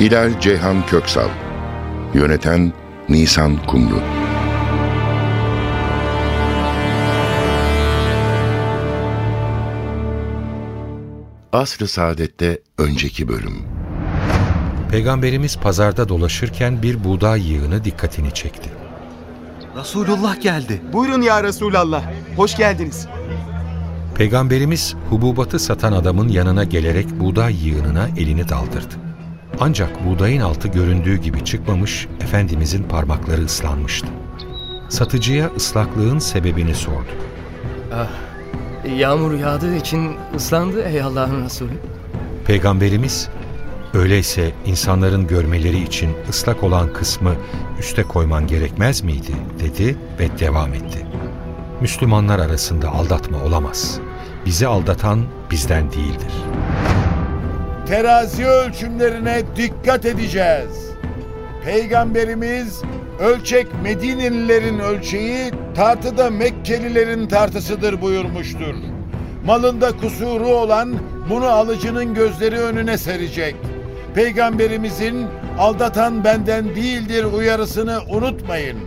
Hilal Ceyhan Köksal Yöneten Nisan Kumru Asr-ı Saadet'te önceki bölüm Peygamberimiz pazarda dolaşırken bir buğday yığını dikkatini çekti. Resulullah geldi. Buyurun ya Resulallah. Hoş geldiniz. Peygamberimiz hububatı satan adamın yanına gelerek buğday yığınına elini daldırdı. Ancak buğdayın altı göründüğü gibi çıkmamış, Efendimizin parmakları ıslanmıştı. Satıcıya ıslaklığın sebebini sordu. Ah, yağmur yağdığı için ıslandı ey Allah'ın Resulü. Peygamberimiz, öyleyse insanların görmeleri için ıslak olan kısmı üste koyman gerekmez miydi dedi ve devam etti. Müslümanlar arasında aldatma olamaz. Bizi aldatan bizden değildir. Terazi ölçümlerine dikkat edeceğiz. Peygamberimiz ölçek Medinelilerin ölçeği, tartıda Mekkelilerin tartısıdır buyurmuştur. Malında kusuru olan bunu alıcının gözleri önüne serecek. Peygamberimizin aldatan benden değildir uyarısını unutmayın.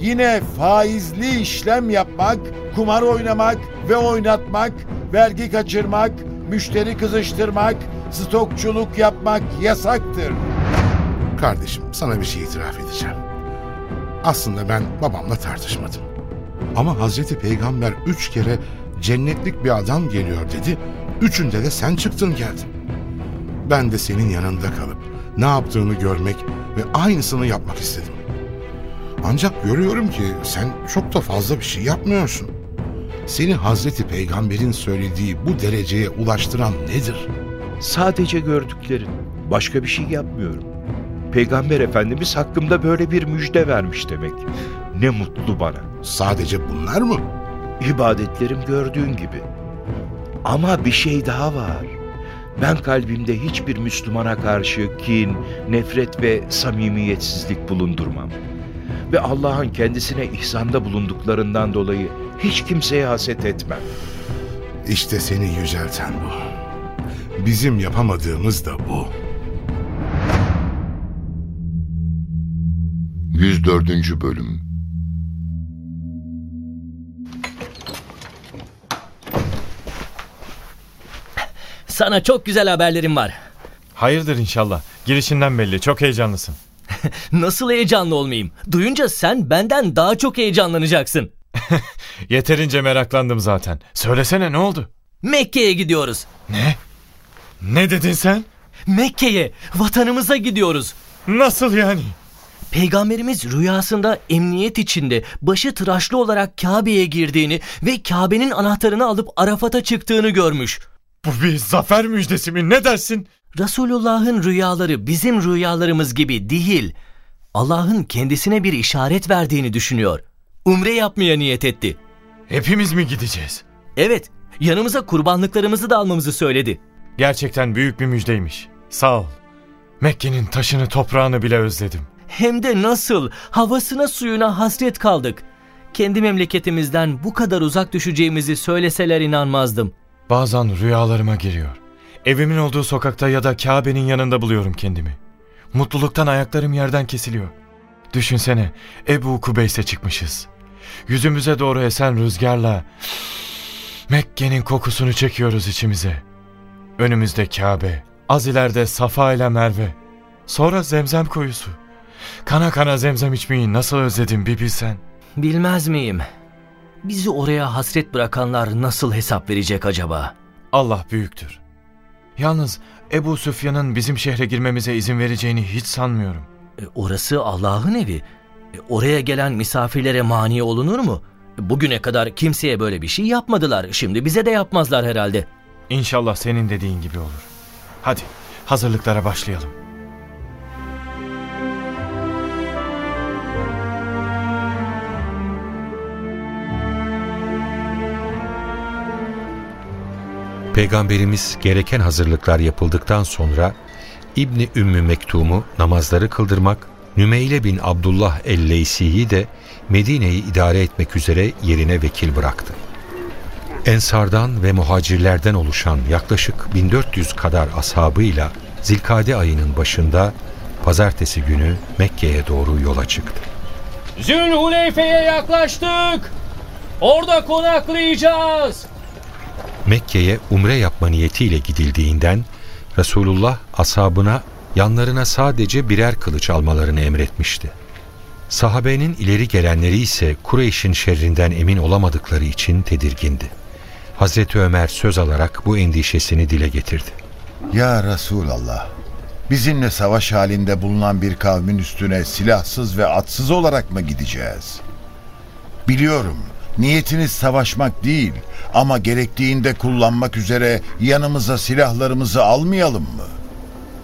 Yine faizli işlem yapmak, kumar oynamak ve oynatmak, vergi kaçırmak, müşteri kızıştırmak, stokçuluk yapmak yasaktır. Kardeşim sana bir şey itiraf edeceğim. Aslında ben babamla tartışmadım. Ama Hazreti Peygamber üç kere cennetlik bir adam geliyor dedi. Üçünde de sen çıktın geldin. Ben de senin yanında kalıp ne yaptığını görmek ve aynısını yapmak istedim. Ancak görüyorum ki sen çok da fazla bir şey yapmıyorsun. Seni Hazreti Peygamber'in söylediği bu dereceye ulaştıran nedir? Sadece gördüklerin. Başka bir şey yapmıyorum. Peygamber Efendimiz hakkımda böyle bir müjde vermiş demek. Ne mutlu bana. Sadece bunlar mı? İbadetlerim gördüğün gibi. Ama bir şey daha var. Ben kalbimde hiçbir Müslümana karşı kin, nefret ve samimiyetsizlik bulundurmam. Ve Allah'ın kendisine ihsanda bulunduklarından dolayı hiç kimseye haset etmem. İşte seni yücelten bu. Bizim yapamadığımız da bu. 104. Bölüm Sana çok güzel haberlerim var. Hayırdır inşallah. Girişinden belli. Çok heyecanlısın. Nasıl heyecanlı olmayayım? Duyunca sen benden daha çok heyecanlanacaksın. Yeterince meraklandım zaten. Söylesene ne oldu? Mekke'ye gidiyoruz. Ne? Ne dedin sen? Mekke'ye, vatanımıza gidiyoruz. Nasıl yani? Peygamberimiz rüyasında emniyet içinde başı tıraşlı olarak Kabe'ye girdiğini ve Kabe'nin anahtarını alıp Arafat'a çıktığını görmüş. Bu bir zafer müjdesi mi? Ne dersin? Resulullah'ın rüyaları bizim rüyalarımız gibi değil. Allah'ın kendisine bir işaret verdiğini düşünüyor. Umre yapmaya niyet etti. Hepimiz mi gideceğiz? Evet, yanımıza kurbanlıklarımızı da almamızı söyledi. Gerçekten büyük bir müjdeymiş. Sağ ol. Mekke'nin taşını toprağını bile özledim. Hem de nasıl? Havasına suyuna hasret kaldık. Kendi memleketimizden bu kadar uzak düşeceğimizi söyleseler inanmazdım. Bazen rüyalarıma giriyor. Evimin olduğu sokakta ya da Kabe'nin yanında buluyorum kendimi. Mutluluktan ayaklarım yerden kesiliyor. Düşünsene Ebu Kubeys'e çıkmışız. Yüzümüze doğru esen rüzgarla Mekke'nin kokusunu çekiyoruz içimize. Önümüzde Kabe, az ileride Safa ile Merve. Sonra Zemzem kuyusu. Kana kana zemzem içmeyi nasıl özledim bir bilsen. Bilmez miyim? Bizi oraya hasret bırakanlar nasıl hesap verecek acaba? Allah büyüktür. Yalnız Ebu Süfyan'ın bizim şehre girmemize izin vereceğini hiç sanmıyorum. E, orası Allah'ın evi. E, oraya gelen misafirlere mani olunur mu? Bugüne kadar kimseye böyle bir şey yapmadılar. Şimdi bize de yapmazlar herhalde. İnşallah senin dediğin gibi olur. Hadi hazırlıklara başlayalım. Peygamberimiz gereken hazırlıklar yapıldıktan sonra İbni Ümmü Mektum'u namazları kıldırmak, Nümeyle bin Abdullah el-Leysi'yi de Medine'yi idare etmek üzere yerine vekil bıraktı. Ensardan ve muhacirlerden oluşan yaklaşık 1400 kadar ashabıyla Zilkade ayının başında pazartesi günü Mekke'ye doğru yola çıktı. Zülhuleyfe'ye yaklaştık. Orada konaklayacağız. Mekke'ye umre yapma niyetiyle gidildiğinden Resulullah ashabına yanlarına sadece birer kılıç almalarını emretmişti. Sahabenin ileri gelenleri ise Kureyş'in şerrinden emin olamadıkları için tedirgindi. Hazreti Ömer söz alarak bu endişesini dile getirdi. Ya Resulallah, bizimle savaş halinde bulunan bir kavmin üstüne silahsız ve atsız olarak mı gideceğiz? Biliyorum, niyetiniz savaşmak değil ama gerektiğinde kullanmak üzere yanımıza silahlarımızı almayalım mı?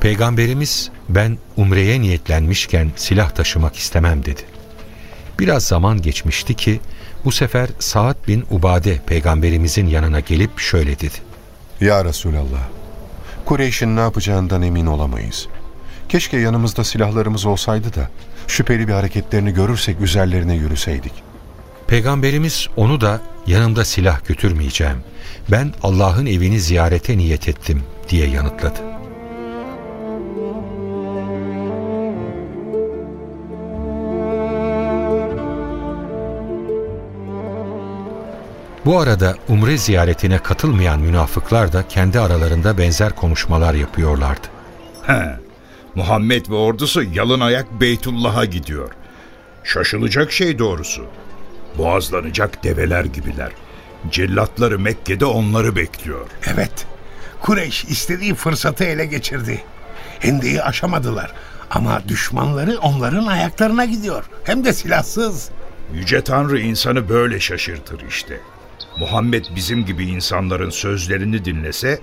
Peygamberimiz ben umreye niyetlenmişken silah taşımak istemem dedi. Biraz zaman geçmişti ki bu sefer Saad bin Ubade peygamberimizin yanına gelip şöyle dedi. Ya Resulallah, Kureyş'in ne yapacağından emin olamayız. Keşke yanımızda silahlarımız olsaydı da şüpheli bir hareketlerini görürsek üzerlerine yürüseydik. Peygamberimiz onu da yanımda silah götürmeyeceğim. Ben Allah'ın evini ziyarete niyet ettim diye yanıtladı. Bu arada umre ziyaretine katılmayan münafıklar da kendi aralarında benzer konuşmalar yapıyorlardı. He, Muhammed ve ordusu yalın ayak Beytullah'a gidiyor. Şaşılacak şey doğrusu. Boğazlanacak develer gibiler. Cellatları Mekke'de onları bekliyor. Evet, Kureyş istediği fırsatı ele geçirdi. Hendeyi aşamadılar ama düşmanları onların ayaklarına gidiyor. Hem de silahsız. Yüce Tanrı insanı böyle şaşırtır işte. Muhammed bizim gibi insanların sözlerini dinlese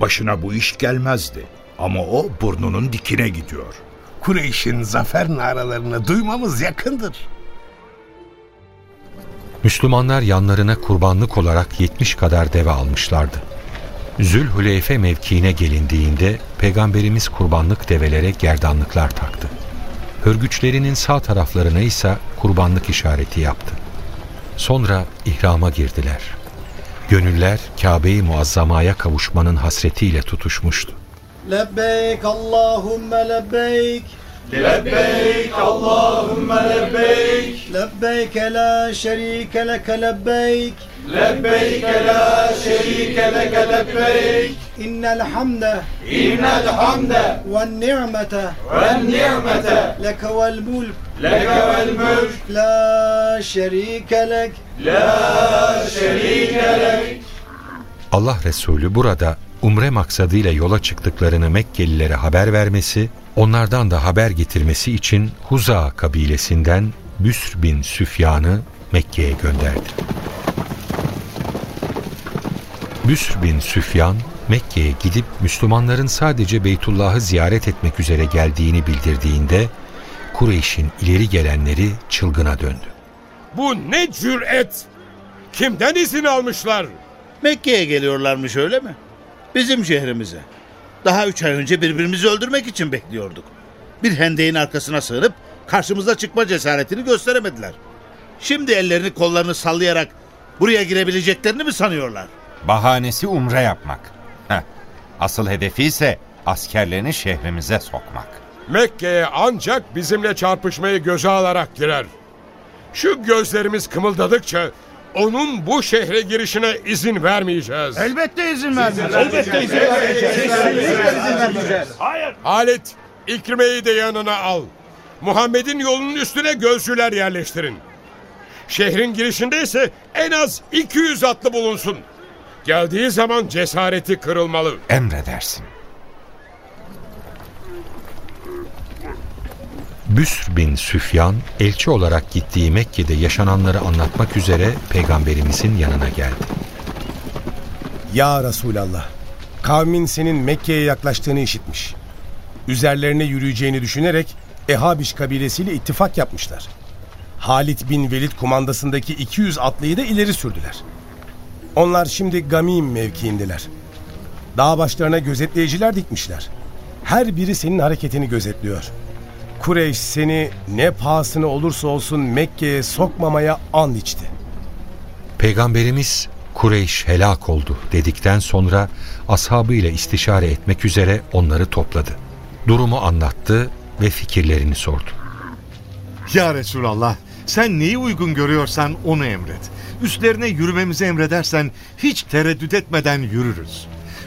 başına bu iş gelmezdi. Ama o burnunun dikine gidiyor. Kureyş'in zafer naralarını duymamız yakındır. Müslümanlar yanlarına kurbanlık olarak 70 kadar deve almışlardı. Zülhüleyfe mevkiine gelindiğinde Peygamberimiz kurbanlık develere gerdanlıklar taktı. Hörgüçlerinin sağ taraflarına ise kurbanlık işareti yaptı. Sonra ihrama girdiler. Gönüller Kabe-i Muazzama'ya kavuşmanın hasretiyle tutuşmuştu. Lebbeyk Allahümme lebbeyk لبيك اللهم لبيك لبيك لا شريك لك لبيك لبيك لا شريك لك لبيك إن الحمد إن الحمد والنعمة والنعمة لك والملك لك والملك لا شريك لك لا شريك لك Allah Resulü burada umre maksadıyla yola çıktıklarını Mekkelilere haber vermesi, onlardan da haber getirmesi için Huza kabilesinden Büsr bin Süfyan'ı Mekke'ye gönderdi. Büsr bin Süfyan, Mekke'ye gidip Müslümanların sadece Beytullah'ı ziyaret etmek üzere geldiğini bildirdiğinde Kureyş'in ileri gelenleri çılgına döndü. Bu ne cüret? Kimden izin almışlar? Mekke'ye geliyorlarmış öyle mi? Bizim şehrimize. Daha üç ay önce birbirimizi öldürmek için bekliyorduk. Bir hendeğin arkasına sığınıp karşımıza çıkma cesaretini gösteremediler. Şimdi ellerini kollarını sallayarak buraya girebileceklerini mi sanıyorlar? Bahanesi umre yapmak. Heh. Asıl hedefi ise askerlerini şehrimize sokmak. Mekke'ye ancak bizimle çarpışmayı göze alarak girer. Şu gözlerimiz kımıldadıkça onun bu şehre girişine izin vermeyeceğiz. Elbette izin vermeyeceğiz. Elbette izin vermeyeceğiz. Kesinlikle izin vermeyeceğiz. Hayır. Halit, İkrime'yi de yanına al. Muhammed'in yolunun üstüne gözcüler yerleştirin. Şehrin girişinde ise en az 200 atlı bulunsun. Geldiği zaman cesareti kırılmalı. Emredersin. Büsr bin Süfyan elçi olarak gittiği Mekke'de yaşananları anlatmak üzere peygamberimizin yanına geldi. Ya Resulallah, kavmin senin Mekke'ye yaklaştığını işitmiş. Üzerlerine yürüyeceğini düşünerek Ehabiş kabilesiyle ittifak yapmışlar. Halit bin Velid kumandasındaki 200 atlıyı da ileri sürdüler. Onlar şimdi Gamim mevkiindeler. Dağ başlarına gözetleyiciler dikmişler. Her biri senin hareketini gözetliyor. Kureyş seni ne pahasına olursa olsun Mekke'ye sokmamaya an içti. Peygamberimiz Kureyş helak oldu dedikten sonra ashabıyla istişare etmek üzere onları topladı. Durumu anlattı ve fikirlerini sordu. Ya Resulallah sen neyi uygun görüyorsan onu emret. Üstlerine yürümemizi emredersen hiç tereddüt etmeden yürürüz.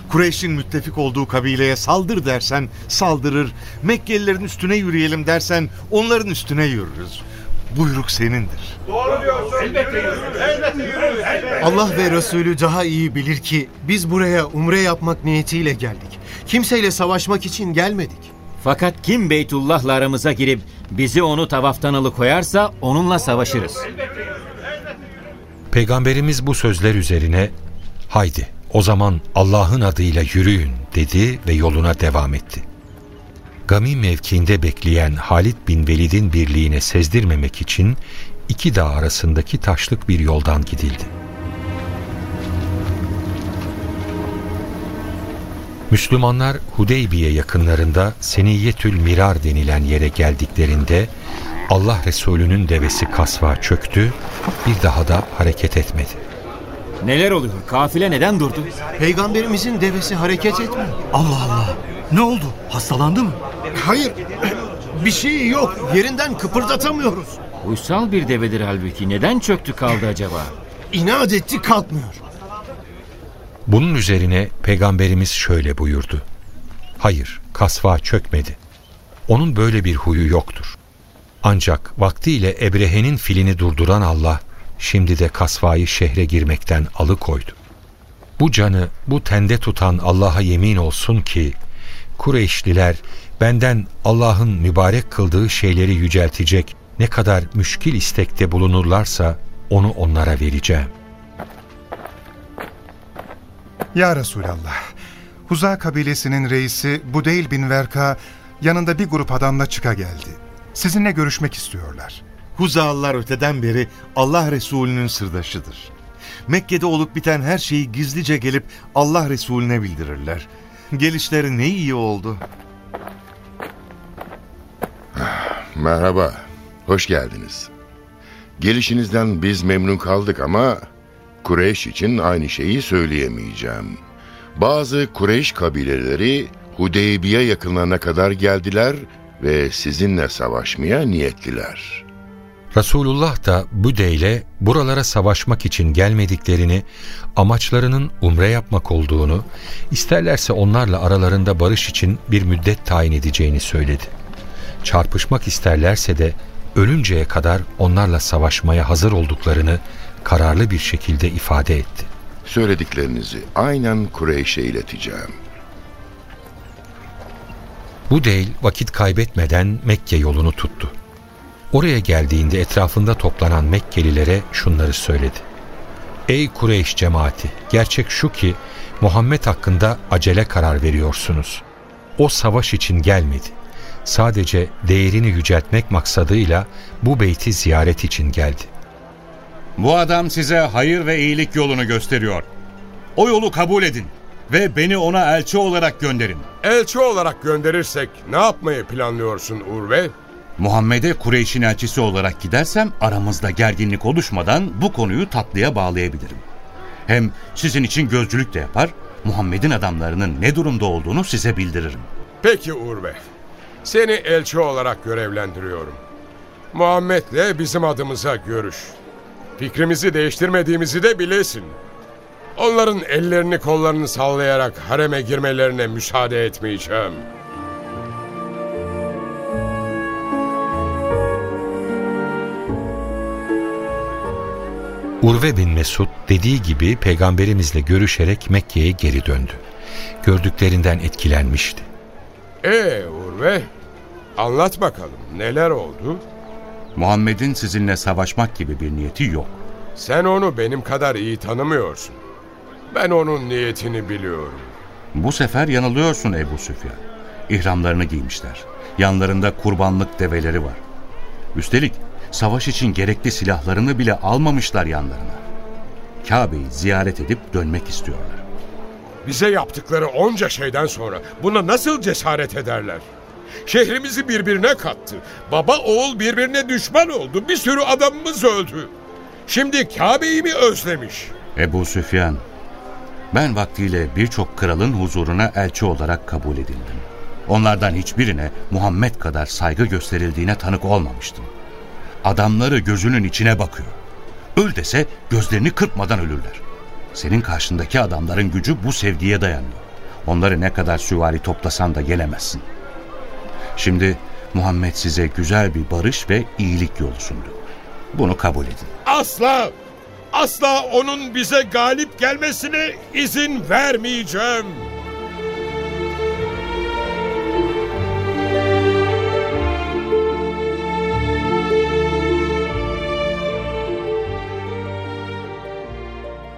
Kureyş'in müttefik olduğu kabileye saldır dersen saldırır. Mekkelilerin üstüne yürüyelim dersen onların üstüne yürürüz. Buyruk senindir. Doğru diyorsun. Elbette yürürüz. Elbette yürürüz. Elbette. Allah ve Resulü daha iyi bilir ki biz buraya umre yapmak niyetiyle geldik. Kimseyle savaşmak için gelmedik. Fakat kim Beytullah'la aramıza girip bizi onu tavaftan alıkoyarsa onunla savaşırız. Peygamberimiz bu sözler üzerine haydi o zaman Allah'ın adıyla yürüyün dedi ve yoluna devam etti. Gami mevkiinde bekleyen Halid bin Velid'in birliğine sezdirmemek için iki dağ arasındaki taşlık bir yoldan gidildi. Müslümanlar Hudeybiye yakınlarında Seniyyetül Mirar denilen yere geldiklerinde Allah Resulü'nün devesi kasva çöktü, bir daha da hareket etmedi. Neler oluyor? Kafile neden durdu? Peygamberimizin devesi hareket etmiyor. Allah Allah. Ne oldu? Hastalandı mı? Hayır. Bir şey yok. Yerinden kıpırdatamıyoruz. Uysal bir devedir halbuki. Neden çöktü kaldı acaba? İnat etti kalkmıyor. Bunun üzerine Peygamberimiz şöyle buyurdu. Hayır, kasva çökmedi. Onun böyle bir huyu yoktur. Ancak vaktiyle Ebrehe'nin filini durduran Allah, şimdi de kasvayı şehre girmekten alıkoydu. Bu canı bu tende tutan Allah'a yemin olsun ki, Kureyşliler benden Allah'ın mübarek kıldığı şeyleri yüceltecek ne kadar müşkil istekte bulunurlarsa onu onlara vereceğim. Ya Resulallah, Huza kabilesinin reisi Budeyl bin Verka yanında bir grup adamla çıka geldi. Sizinle görüşmek istiyorlar. Huzalılar öteden beri Allah Resulü'nün sırdaşıdır. Mekke'de olup biten her şeyi gizlice gelip Allah Resulüne bildirirler. Gelişleri ne iyi oldu. Merhaba, hoş geldiniz. Gelişinizden biz memnun kaldık ama Kureyş için aynı şeyi söyleyemeyeceğim. Bazı Kureyş kabileleri Hudeybiye yakınlarına kadar geldiler ve sizinle savaşmaya niyetliler. Resulullah da Büde buralara savaşmak için gelmediklerini, amaçlarının umre yapmak olduğunu, isterlerse onlarla aralarında barış için bir müddet tayin edeceğini söyledi. Çarpışmak isterlerse de ölünceye kadar onlarla savaşmaya hazır olduklarını kararlı bir şekilde ifade etti. Söylediklerinizi aynen Kureyş'e ileteceğim. Bu değil vakit kaybetmeden Mekke yolunu tuttu. Oraya geldiğinde etrafında toplanan Mekkelilere şunları söyledi. Ey Kureyş cemaati! Gerçek şu ki Muhammed hakkında acele karar veriyorsunuz. O savaş için gelmedi. Sadece değerini yüceltmek maksadıyla bu beyti ziyaret için geldi. Bu adam size hayır ve iyilik yolunu gösteriyor. O yolu kabul edin ve beni ona elçi olarak gönderin. Elçi olarak gönderirsek ne yapmayı planlıyorsun Urve? Muhammed'e Kureyş'in elçisi olarak gidersem aramızda gerginlik oluşmadan bu konuyu tatlıya bağlayabilirim. Hem sizin için gözcülük de yapar, Muhammed'in adamlarının ne durumda olduğunu size bildiririm. Peki Urve, seni elçi olarak görevlendiriyorum. Muhammed'le bizim adımıza görüş. Fikrimizi değiştirmediğimizi de bilesin. Onların ellerini kollarını sallayarak hareme girmelerine müsaade etmeyeceğim. Urve bin Mesud dediği gibi peygamberimizle görüşerek Mekke'ye geri döndü. Gördüklerinden etkilenmişti. Ee Urve, anlat bakalım neler oldu? Muhammed'in sizinle savaşmak gibi bir niyeti yok. Sen onu benim kadar iyi tanımıyorsun. Ben onun niyetini biliyorum. Bu sefer yanılıyorsun Ebu Süfyan. İhramlarını giymişler. Yanlarında kurbanlık develeri var. Üstelik savaş için gerekli silahlarını bile almamışlar yanlarına. Kabe'yi ziyaret edip dönmek istiyorlar. Bize yaptıkları onca şeyden sonra buna nasıl cesaret ederler? Şehrimizi birbirine kattı. Baba oğul birbirine düşman oldu. Bir sürü adamımız öldü. Şimdi Kabe'yi mi özlemiş? Ebu Süfyan, ben vaktiyle birçok kralın huzuruna elçi olarak kabul edildim. Onlardan hiçbirine Muhammed kadar saygı gösterildiğine tanık olmamıştım. Adamları gözünün içine bakıyor. Öl dese gözlerini kırpmadan ölürler. Senin karşındaki adamların gücü bu sevgiye dayanıyor. Onları ne kadar süvari toplasan da gelemezsin. Şimdi Muhammed size güzel bir barış ve iyilik yolu sundu. Bunu kabul edin. Asla! Asla onun bize galip gelmesine izin vermeyeceğim.